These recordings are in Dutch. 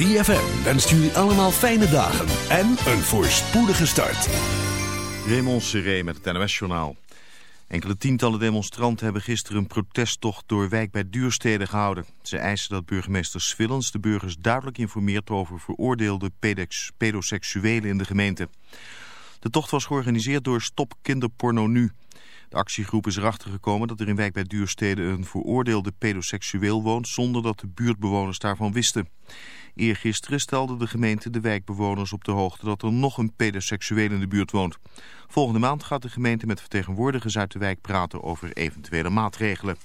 ZFM wenst jullie allemaal fijne dagen en een voorspoedige start. Raymond Seré met het NOS-journaal. Enkele tientallen demonstranten hebben gisteren een protesttocht door wijk bij Duurstede gehouden. Ze eisen dat burgemeester Swillens de burgers duidelijk informeert over veroordeelde pedoseksuelen in de gemeente. De tocht was georganiseerd door Stop Kinderporno Nu. De actiegroep is erachter gekomen dat er in wijk bij Duurstede een veroordeelde pedoseksueel woont zonder dat de buurtbewoners daarvan wisten. Eergisteren stelde de gemeente de wijkbewoners op de hoogte dat er nog een pedoseksueel in de buurt woont. Volgende maand gaat de gemeente met vertegenwoordigers uit de wijk praten over eventuele maatregelen.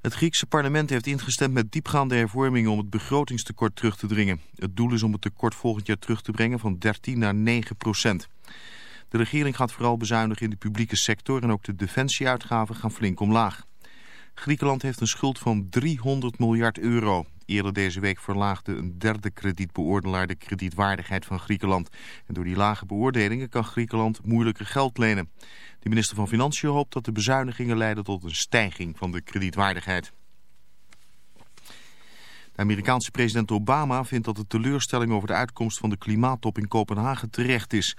Het Griekse parlement heeft ingestemd met diepgaande hervormingen om het begrotingstekort terug te dringen. Het doel is om het tekort volgend jaar terug te brengen van 13 naar 9 procent. De regering gaat vooral bezuinigen in de publieke sector en ook de defensieuitgaven gaan flink omlaag. Griekenland heeft een schuld van 300 miljard euro. Eerder deze week verlaagde een derde kredietbeoordelaar de kredietwaardigheid van Griekenland. En door die lage beoordelingen kan Griekenland moeilijker geld lenen. De minister van Financiën hoopt dat de bezuinigingen leiden tot een stijging van de kredietwaardigheid. De Amerikaanse president Obama vindt dat de teleurstelling over de uitkomst van de klimaattop in Kopenhagen terecht is.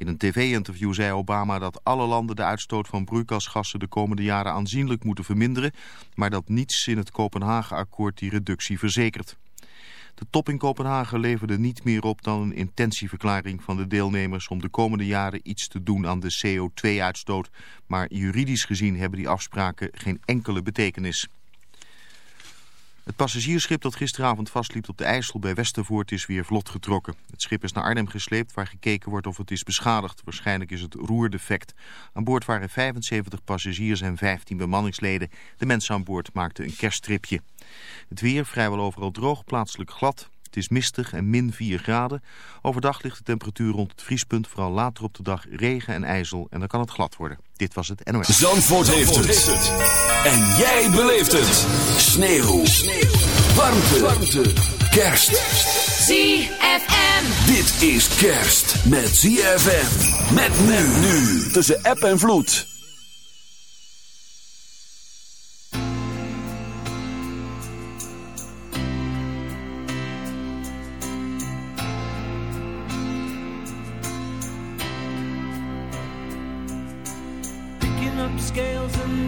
In een tv-interview zei Obama dat alle landen de uitstoot van broeikasgassen de komende jaren aanzienlijk moeten verminderen, maar dat niets in het Kopenhagen-akkoord die reductie verzekert. De top in Kopenhagen leverde niet meer op dan een intentieverklaring van de deelnemers om de komende jaren iets te doen aan de CO2-uitstoot, maar juridisch gezien hebben die afspraken geen enkele betekenis. Het passagiersschip dat gisteravond vastliep op de IJssel bij Westervoort is weer vlot getrokken. Het schip is naar Arnhem gesleept waar gekeken wordt of het is beschadigd. Waarschijnlijk is het roerdefect. Aan boord waren 75 passagiers en 15 bemanningsleden. De mensen aan boord maakten een kersttripje. Het weer vrijwel overal droog, plaatselijk glad. Het is mistig en min 4 graden. Overdag ligt de temperatuur rond het vriespunt. Vooral later op de dag regen en ijzel. En dan kan het glad worden. Dit was het NOS. Zandvoort, heeft, het. En jij beleeft het. Sneeuw. Sneeuw. Warmte. Warmte. Kerst. ZFM. Dit is kerst met ZFM. Met men nu. Tussen app en vloed.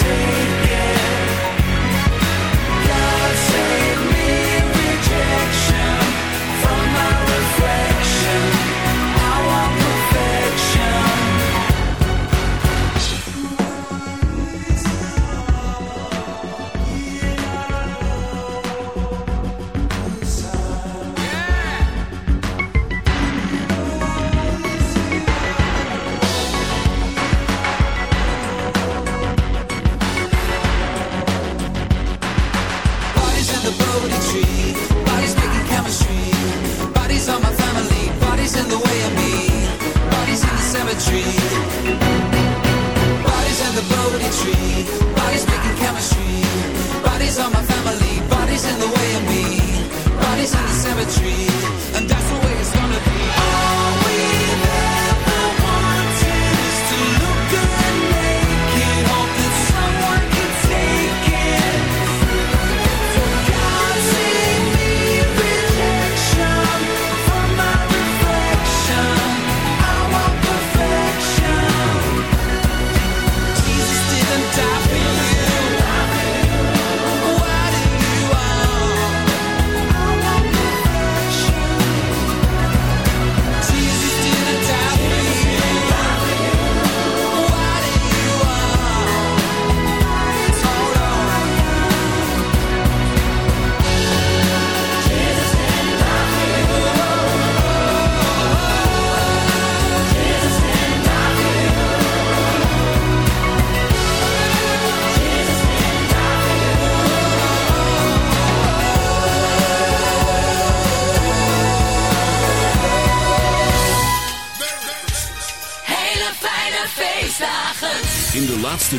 Take it. God save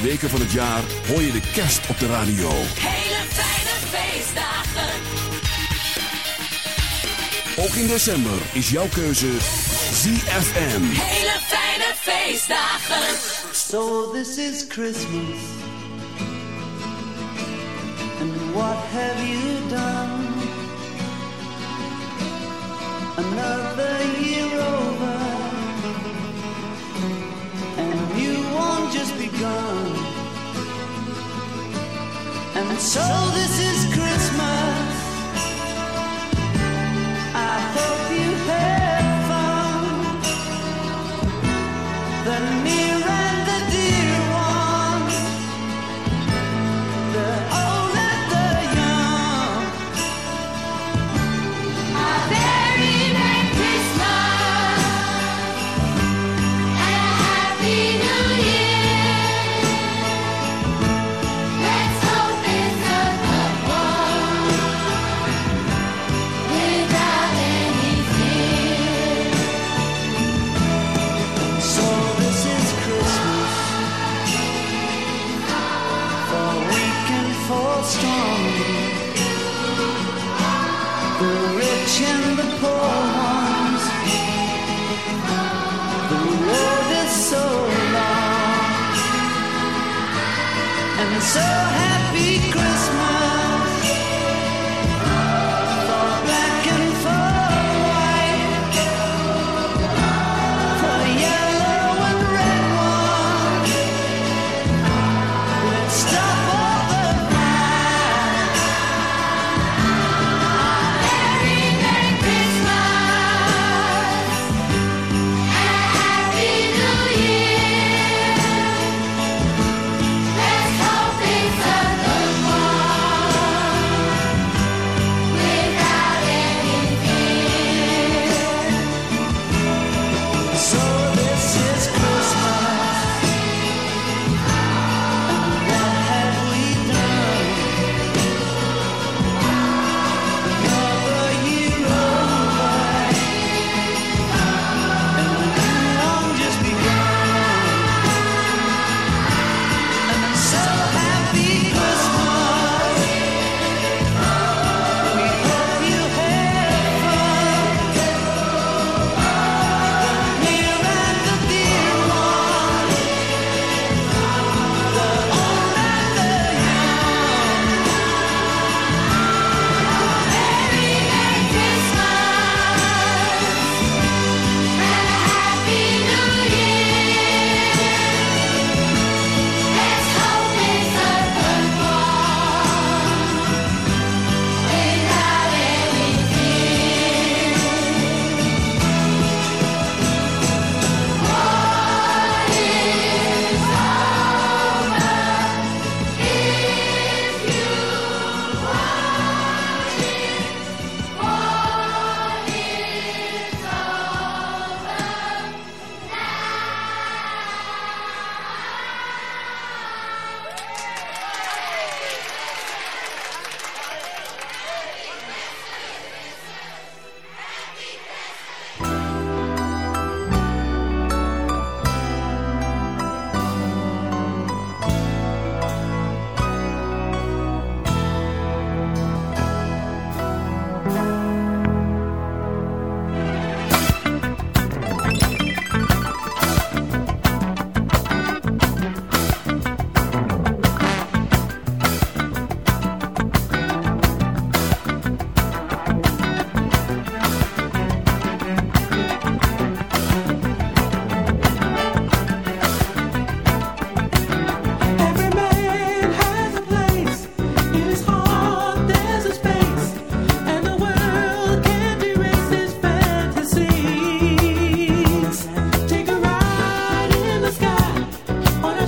weken van het jaar hoor je de kerst op de radio. Hele fijne feestdagen. Ook in december is jouw keuze ZFM. Hele fijne feestdagen. So this is Christmas. And what have you done? Begun. And so this is Christmas.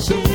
soon.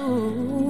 know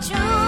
true.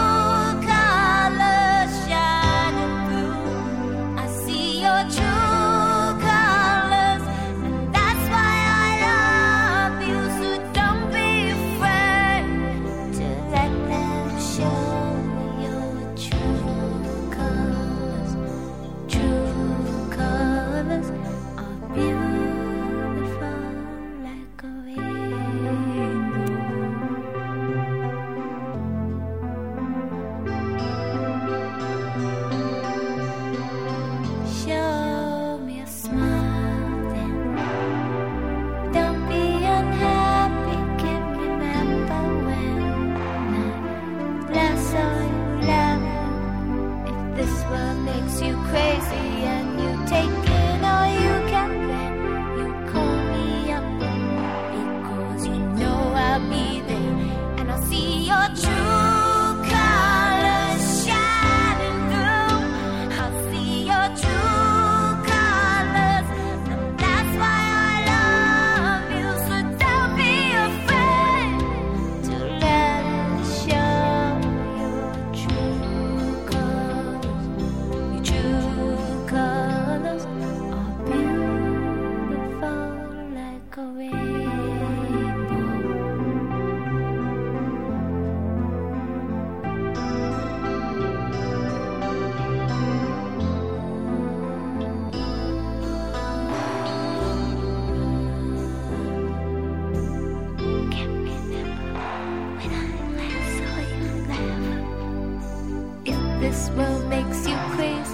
This world makes you crazy.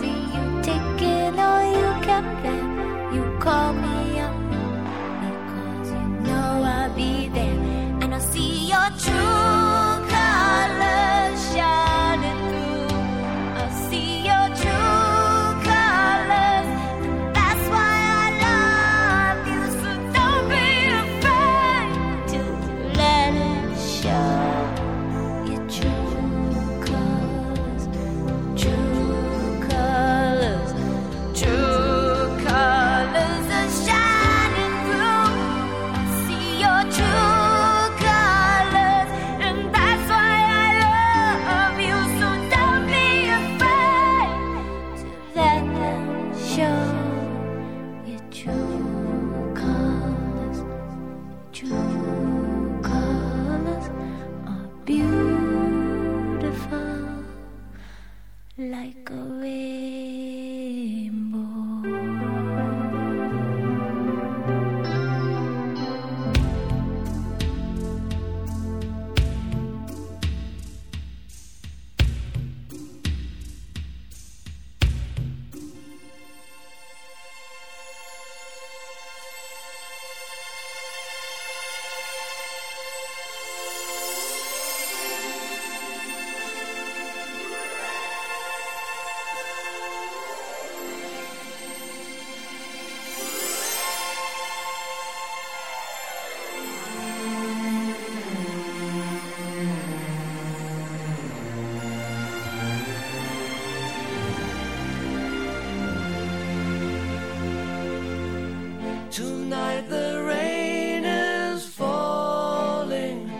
Tonight the rain is falling,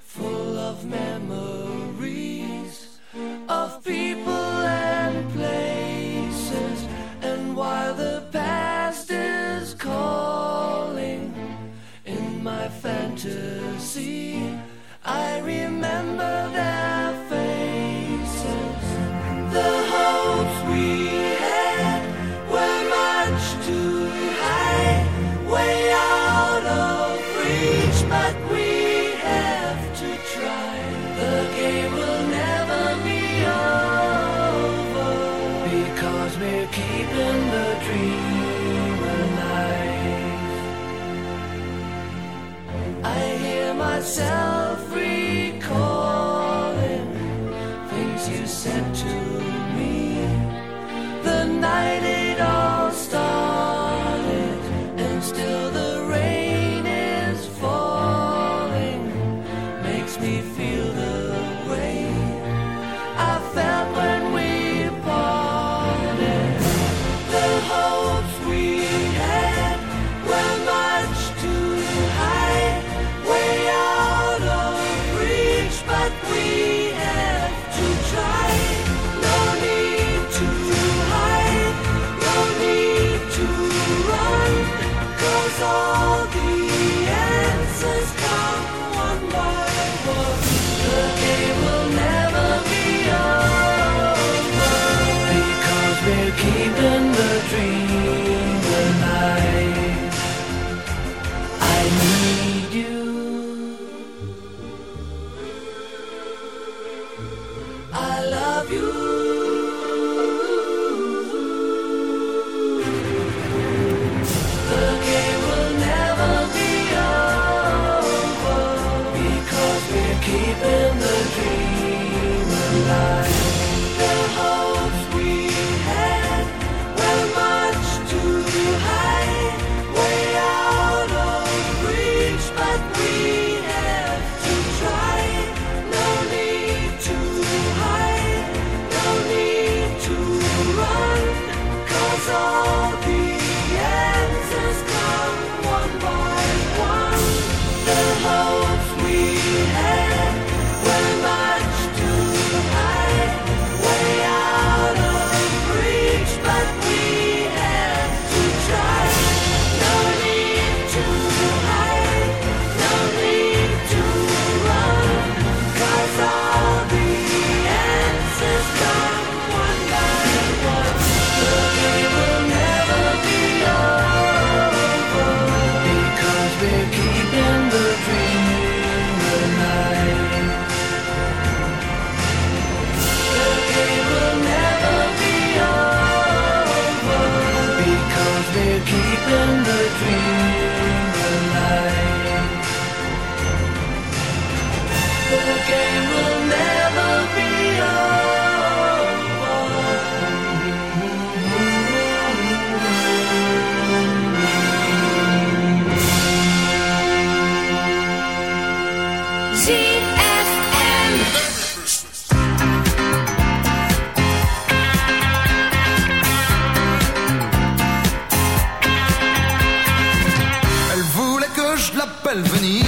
full of memories of people and places. And while the past is calling in my fantasy. yourself m'appelle Venise.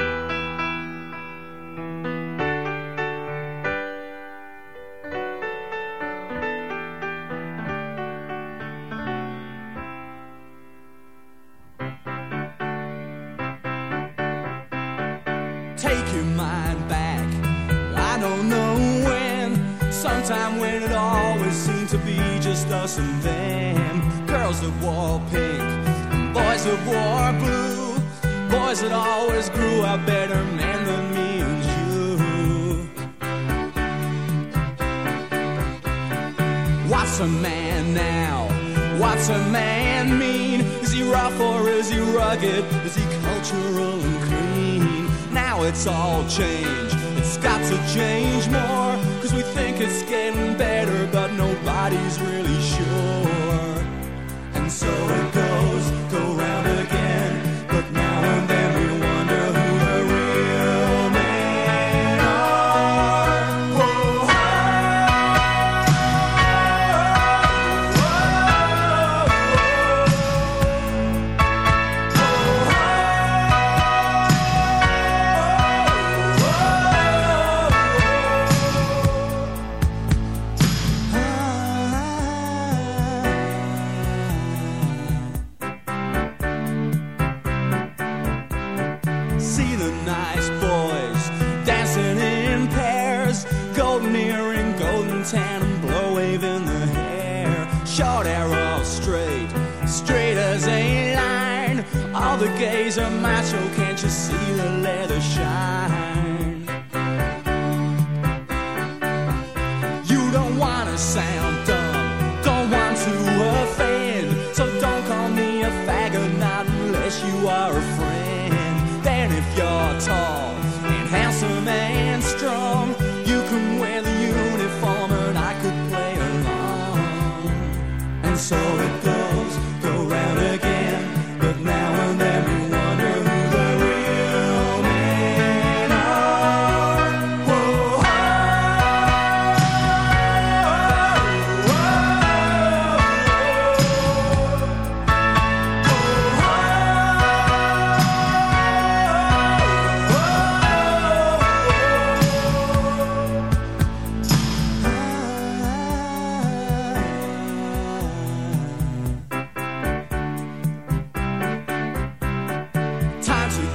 nobody's really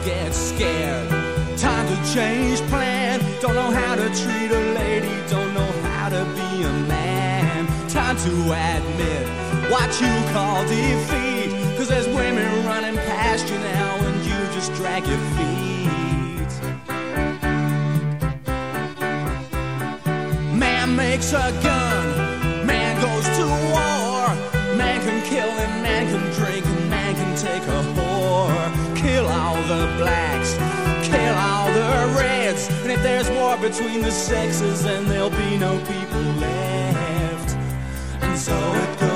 get scared. Time to change plan. Don't know how to treat a lady. Don't know how to be a man. Time to admit what you call defeat. Cause there's women running past you now and you just drag your feet. Man makes a gun. Man goes to war. Man can kill and man can drink and man can take a whore. The blacks, kill all the reds. And if there's war between the sexes, then there'll be no people left. And so it goes,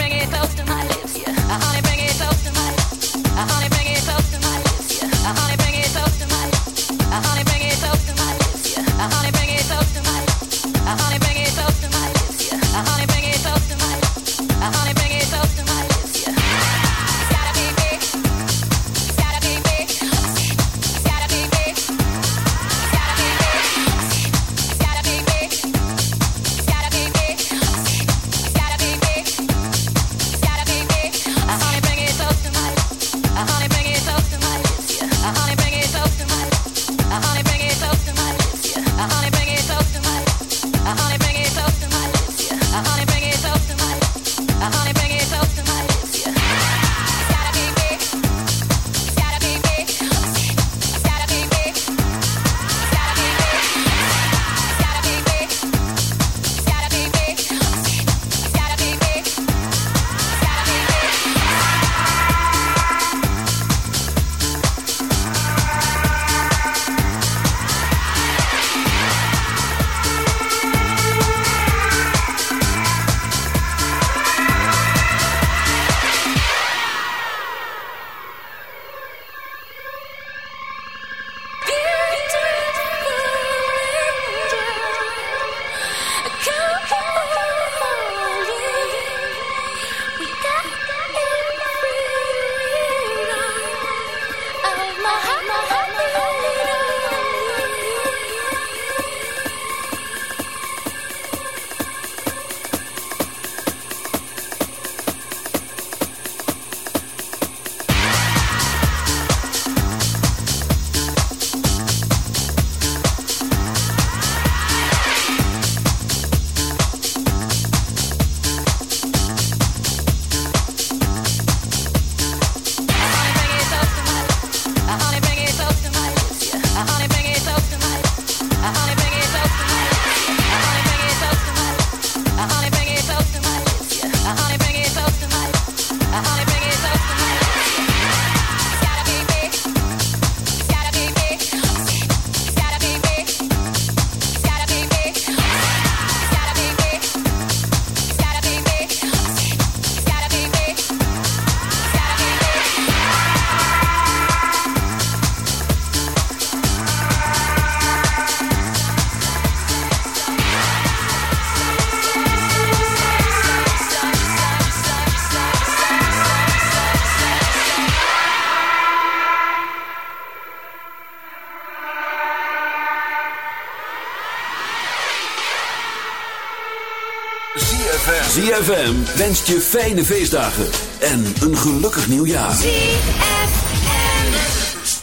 ZFM wenst je fijne feestdagen en een gelukkig nieuwjaar.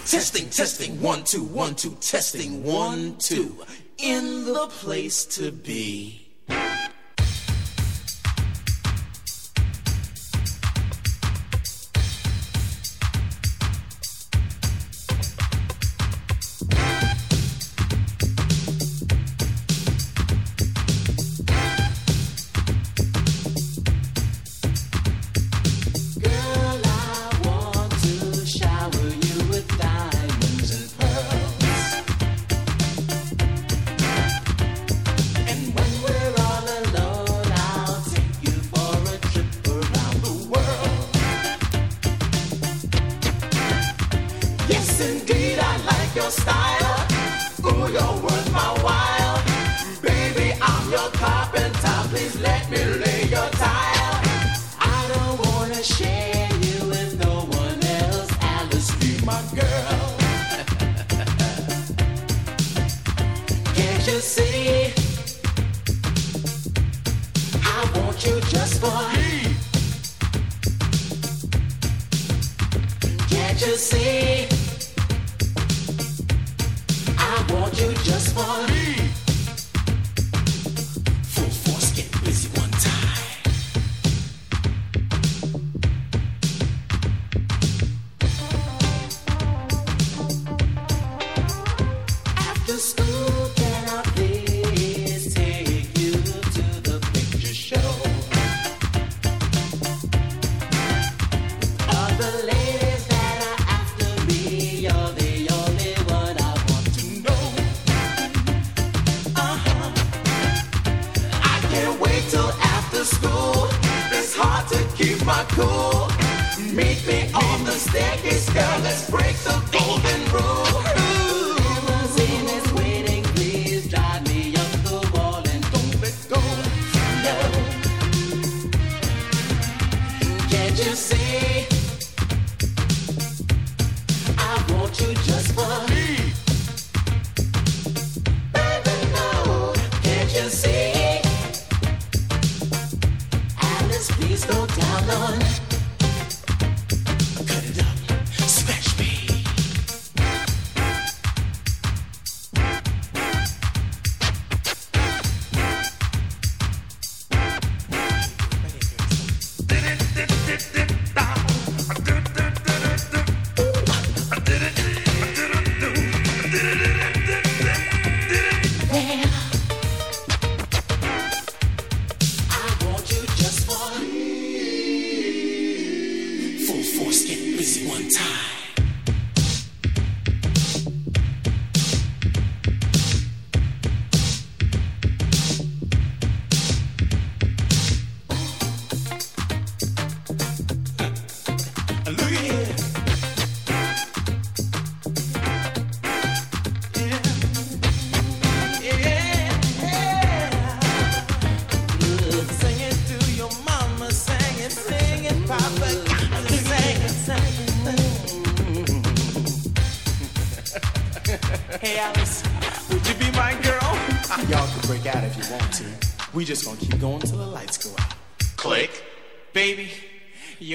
Testing, testing, one, two, one, two, testing, one, two. In the place to be.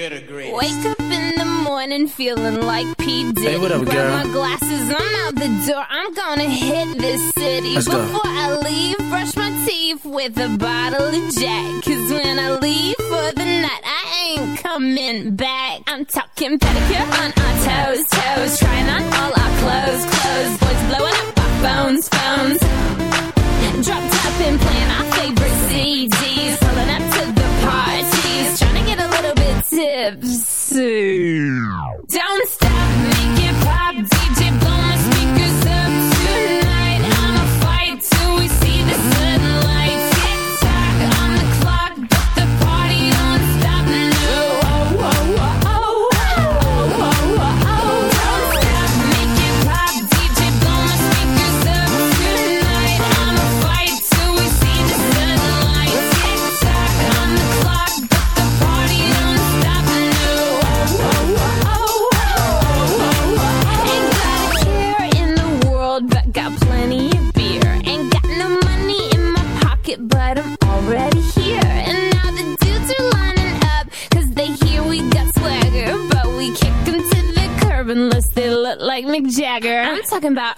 Wake up in the morning feeling like P. Diddy. Hey, what up, girl? Grab my glasses, I'm out the door. I'm gonna hit this city. Let's Before go. I leave, brush my teeth with a bottle of Jack. talking about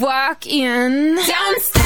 walk in. Don't